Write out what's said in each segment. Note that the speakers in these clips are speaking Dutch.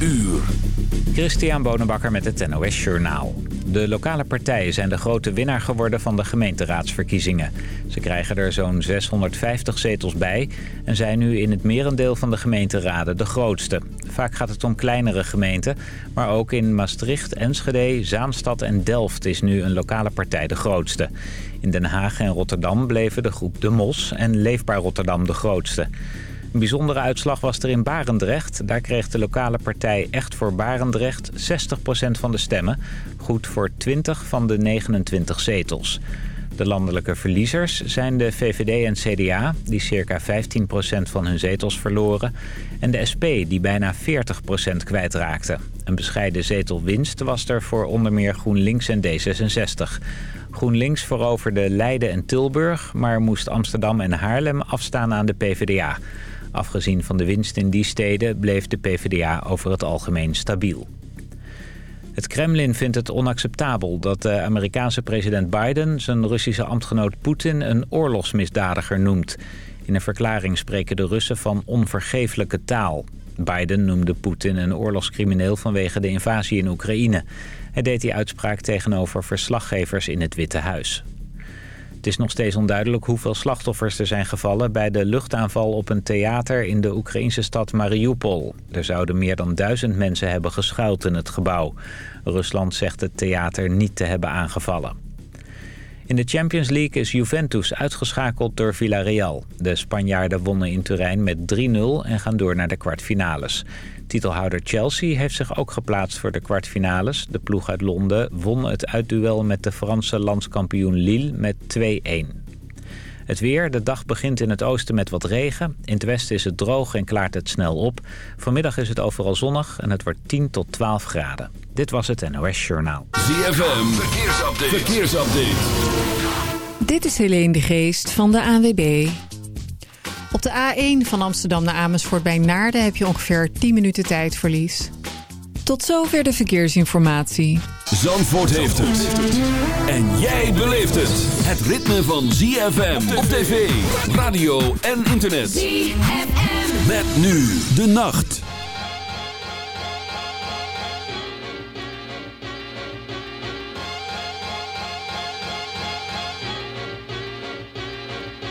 uur. Christian Bonenbakker met het NOS Journaal. De lokale partijen zijn de grote winnaar geworden van de gemeenteraadsverkiezingen. Ze krijgen er zo'n 650 zetels bij en zijn nu in het merendeel van de gemeenteraden de grootste. Vaak gaat het om kleinere gemeenten, maar ook in Maastricht, Enschede, Zaanstad en Delft is nu een lokale partij de grootste. In Den Haag en Rotterdam bleven de groep De Mos en Leefbaar Rotterdam de grootste. Een bijzondere uitslag was er in Barendrecht. Daar kreeg de lokale partij Echt voor Barendrecht 60% van de stemmen. Goed voor 20 van de 29 zetels. De landelijke verliezers zijn de VVD en CDA, die circa 15% van hun zetels verloren. En de SP, die bijna 40% kwijtraakte. Een bescheiden zetelwinst was er voor onder meer GroenLinks en D66. GroenLinks veroverde Leiden en Tilburg, maar moest Amsterdam en Haarlem afstaan aan de PvdA. Afgezien van de winst in die steden bleef de PvdA over het algemeen stabiel. Het Kremlin vindt het onacceptabel dat de Amerikaanse president Biden... zijn Russische ambtgenoot Poetin een oorlogsmisdadiger noemt. In een verklaring spreken de Russen van onvergeeflijke taal. Biden noemde Poetin een oorlogscrimineel vanwege de invasie in Oekraïne. Hij deed die uitspraak tegenover verslaggevers in het Witte Huis. Het is nog steeds onduidelijk hoeveel slachtoffers er zijn gevallen... bij de luchtaanval op een theater in de Oekraïnse stad Mariupol. Er zouden meer dan duizend mensen hebben geschuild in het gebouw. Rusland zegt het theater niet te hebben aangevallen. In de Champions League is Juventus uitgeschakeld door Villarreal. De Spanjaarden wonnen in Turijn met 3-0 en gaan door naar de kwartfinales. Titelhouder Chelsea heeft zich ook geplaatst voor de kwartfinales. De ploeg uit Londen won het uitduel met de Franse landskampioen Lille met 2-1. Het weer, de dag begint in het oosten met wat regen. In het westen is het droog en klaart het snel op. Vanmiddag is het overal zonnig en het wordt 10 tot 12 graden. Dit was het NOS Journaal. ZFM, verkeersupdate. verkeersupdate. Dit is Helene de Geest van de ANWB. Op de A1 van Amsterdam naar Amersfoort bij Naarden heb je ongeveer 10 minuten tijdverlies. Tot zover de verkeersinformatie. Zandvoort heeft het. En jij beleeft het. Het ritme van ZFM op tv, radio en internet. ZFM. Met nu de nacht.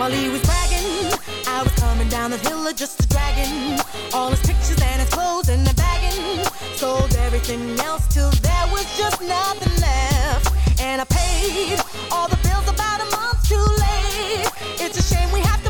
While he was bragging, I was coming down the hill just a dragon. All his pictures and his clothes and the bagging. Sold everything else till there was just nothing left. And I paid all the bills about a month too late. It's a shame we have to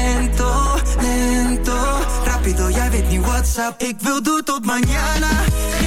weet niet what's up? Ik wil doen tot mañana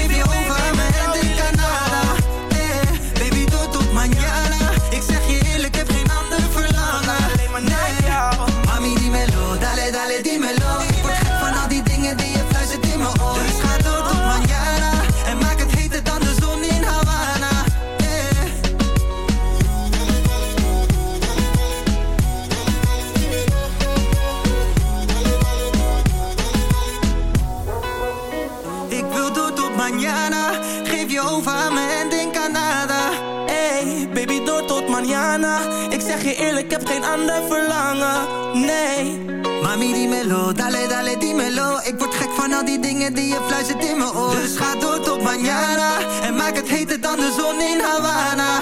dale, dale, dímelo Ik word gek van al die dingen die je fluistert in mijn oor. Dus ga door tot mañana En maak het heter dan de zon in Havana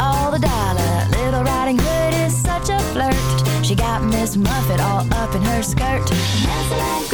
all the dollar. Little Riding Hood is such a flirt. She got Miss Muffet all up in her skirt.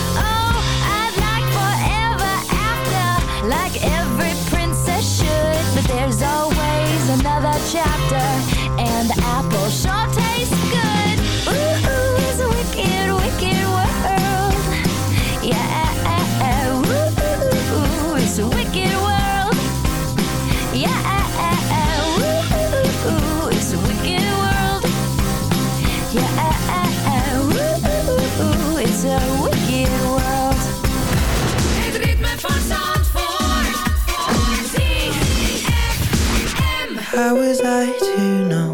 chapter and the apple How was I to know?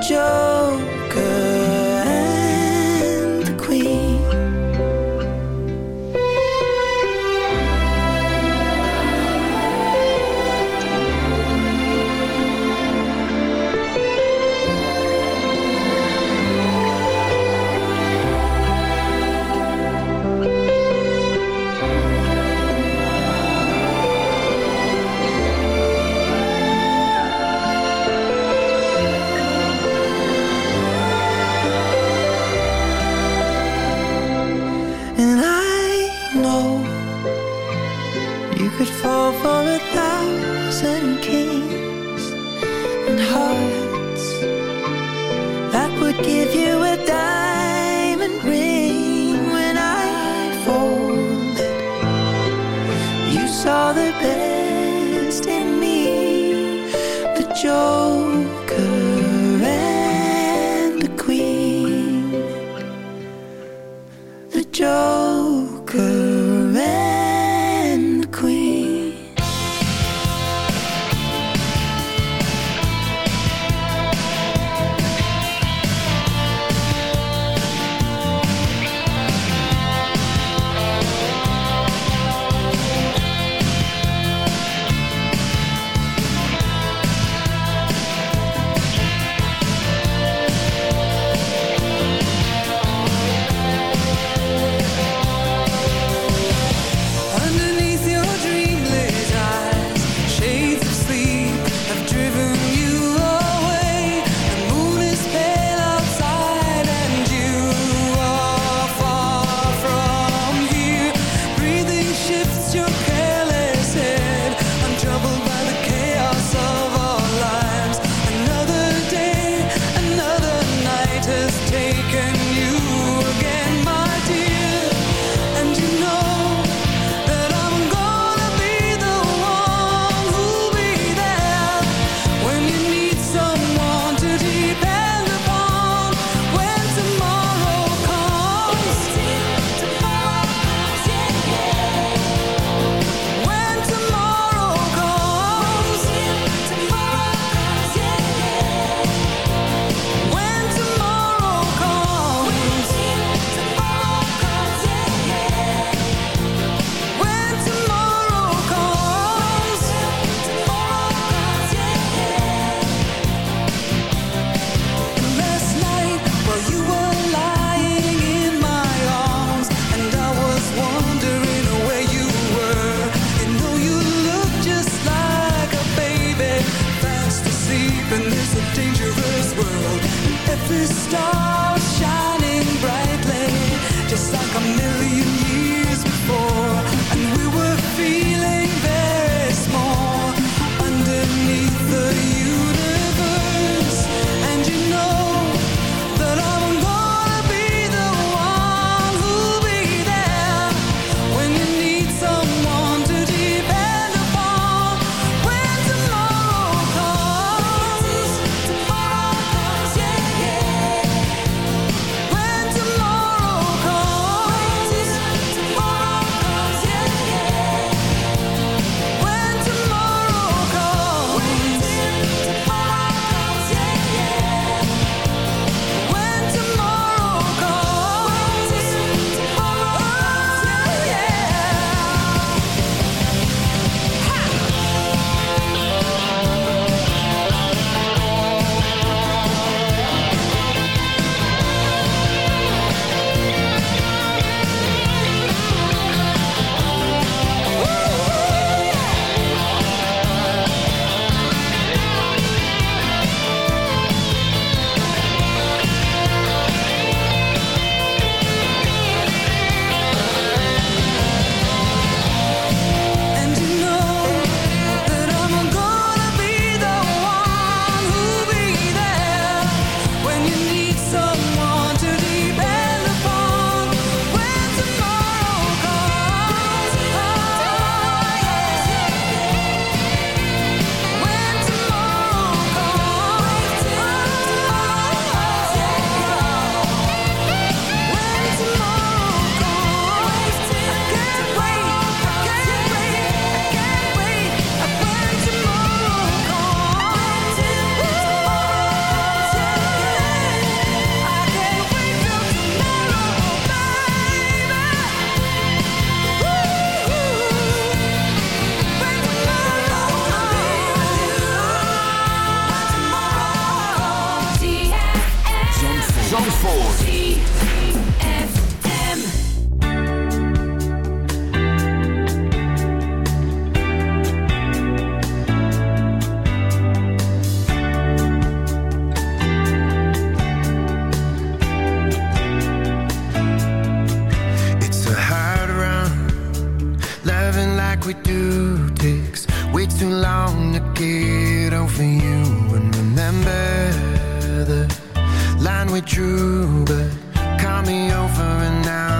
就 like we do takes way too long to get over you And remember the line we drew But call me over and now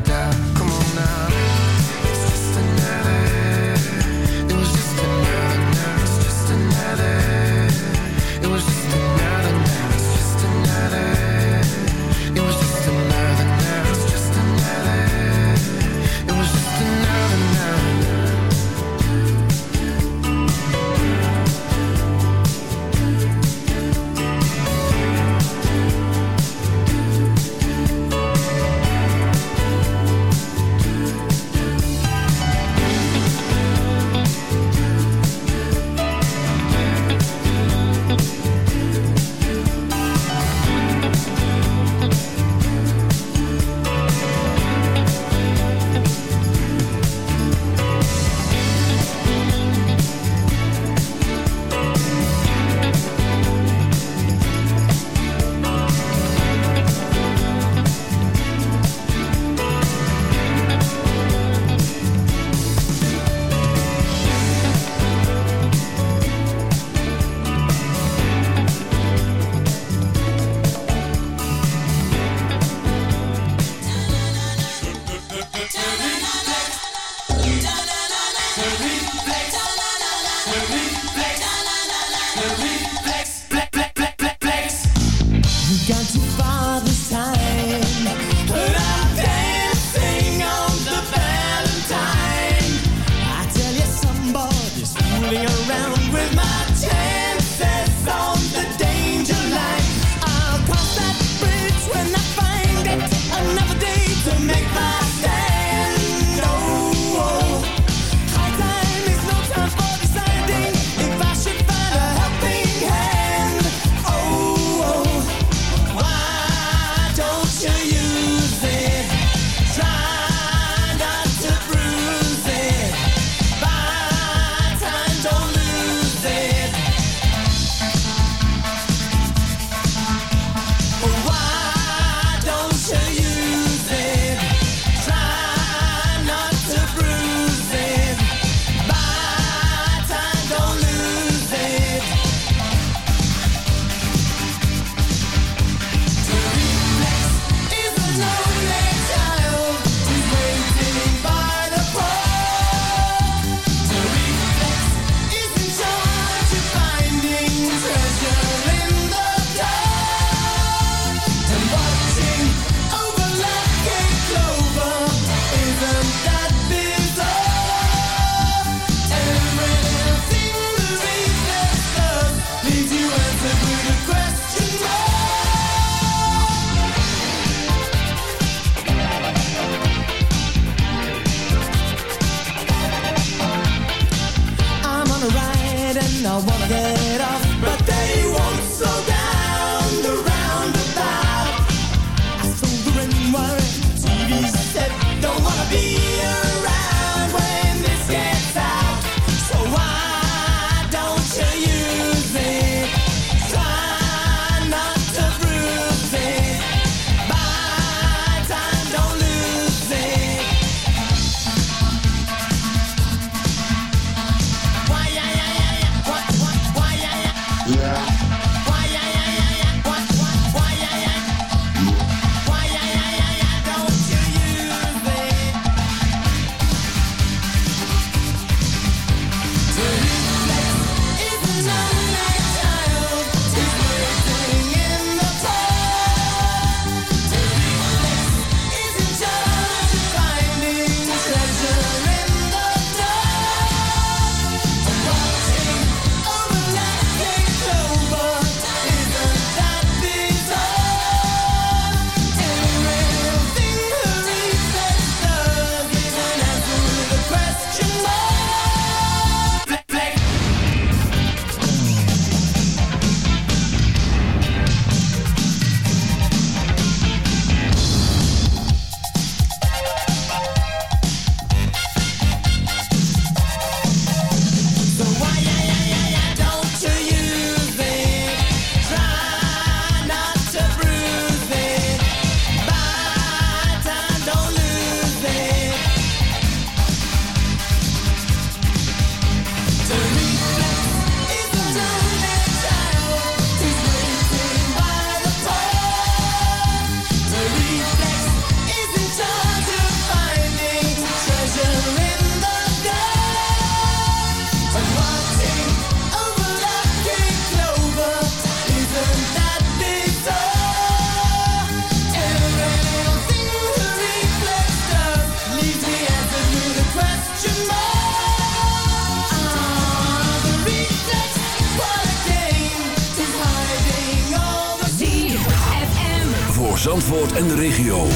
En de regio.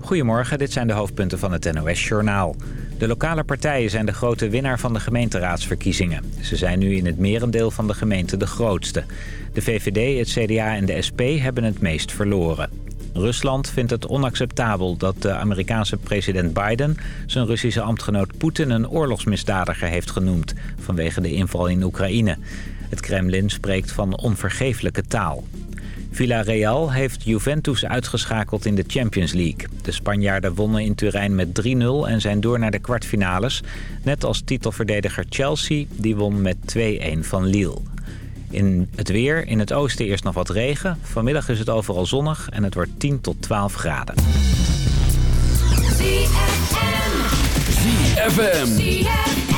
Goedemorgen, dit zijn de hoofdpunten van het NOS-journaal. De lokale partijen zijn de grote winnaar van de gemeenteraadsverkiezingen. Ze zijn nu in het merendeel van de gemeente de grootste. De VVD, het CDA en de SP hebben het meest verloren. Rusland vindt het onacceptabel dat de Amerikaanse president Biden... zijn Russische ambtgenoot Poetin een oorlogsmisdadiger heeft genoemd... vanwege de inval in Oekraïne. Het Kremlin spreekt van onvergeeflijke taal. Villarreal heeft Juventus uitgeschakeld in de Champions League. De Spanjaarden wonnen in Turijn met 3-0 en zijn door naar de kwartfinales. Net als titelverdediger Chelsea, die won met 2-1 van Lille. In het weer, in het oosten eerst nog wat regen. Vanmiddag is het overal zonnig en het wordt 10 tot 12 graden. ZFM.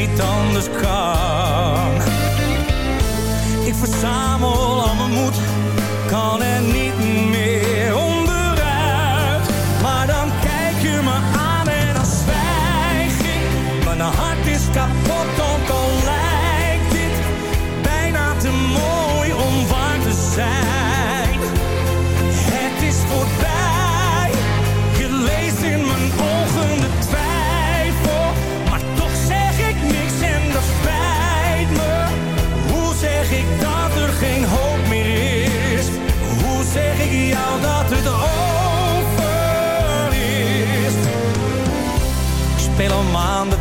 niet anders kan. Ik verzamel al mijn moed, kan er niet meer.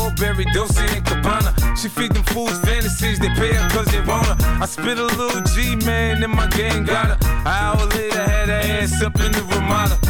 BCBG, Burberry, Dolce and Gabbana. She feed them fools fantasies, they pay her cause they want her. I spit a little G, man, and my gang got her. An hour later, had her ass up in the Ramada.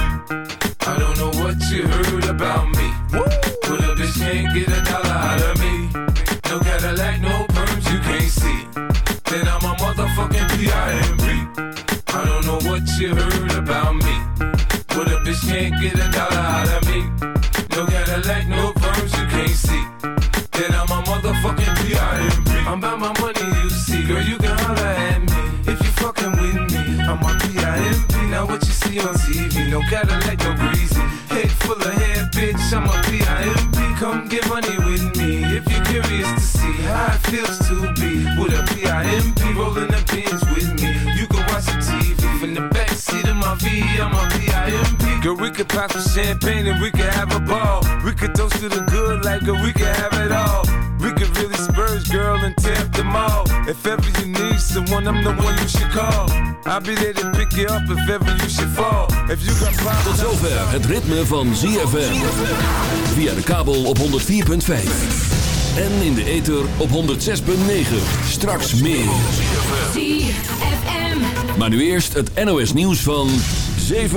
I don't know what you heard about me. But a bitch can't get a dollar out of me. No Cadillac, no perms, you can't see. Then I'm a motherfucking P.I.M.P. I don't know what you heard about me. But a bitch can't get a dollar out of me. No Cadillac, no perms, you can't see. Then I'm a motherfucking P.I.M.P. I'm about my money, you see. Girl, you can holler at me. Now what you see on TV, no Cadillac, no greasy. Head full of hair, bitch, I'm a P.I.M.P. Come get money with me if you're curious to see how it feels to be with a P.I.M.P. rolling the pins with me. You can watch the TV from the back seat of my V, I'm a P.I.M.P. Girl, we could pop some champagne and we could have a ball. We could toast to the good like girl, we could have it all. And tear up the mall. If ever you need someone, I'm the one you should call. I'll be there to pick you up if ever you should fall. If you got problems, Tot zover het ritme van ZFM. Via de kabel op 104.5. En in de ether op 106.9. Straks meer. ZFM. Maar nu eerst het NOS nieuws van 7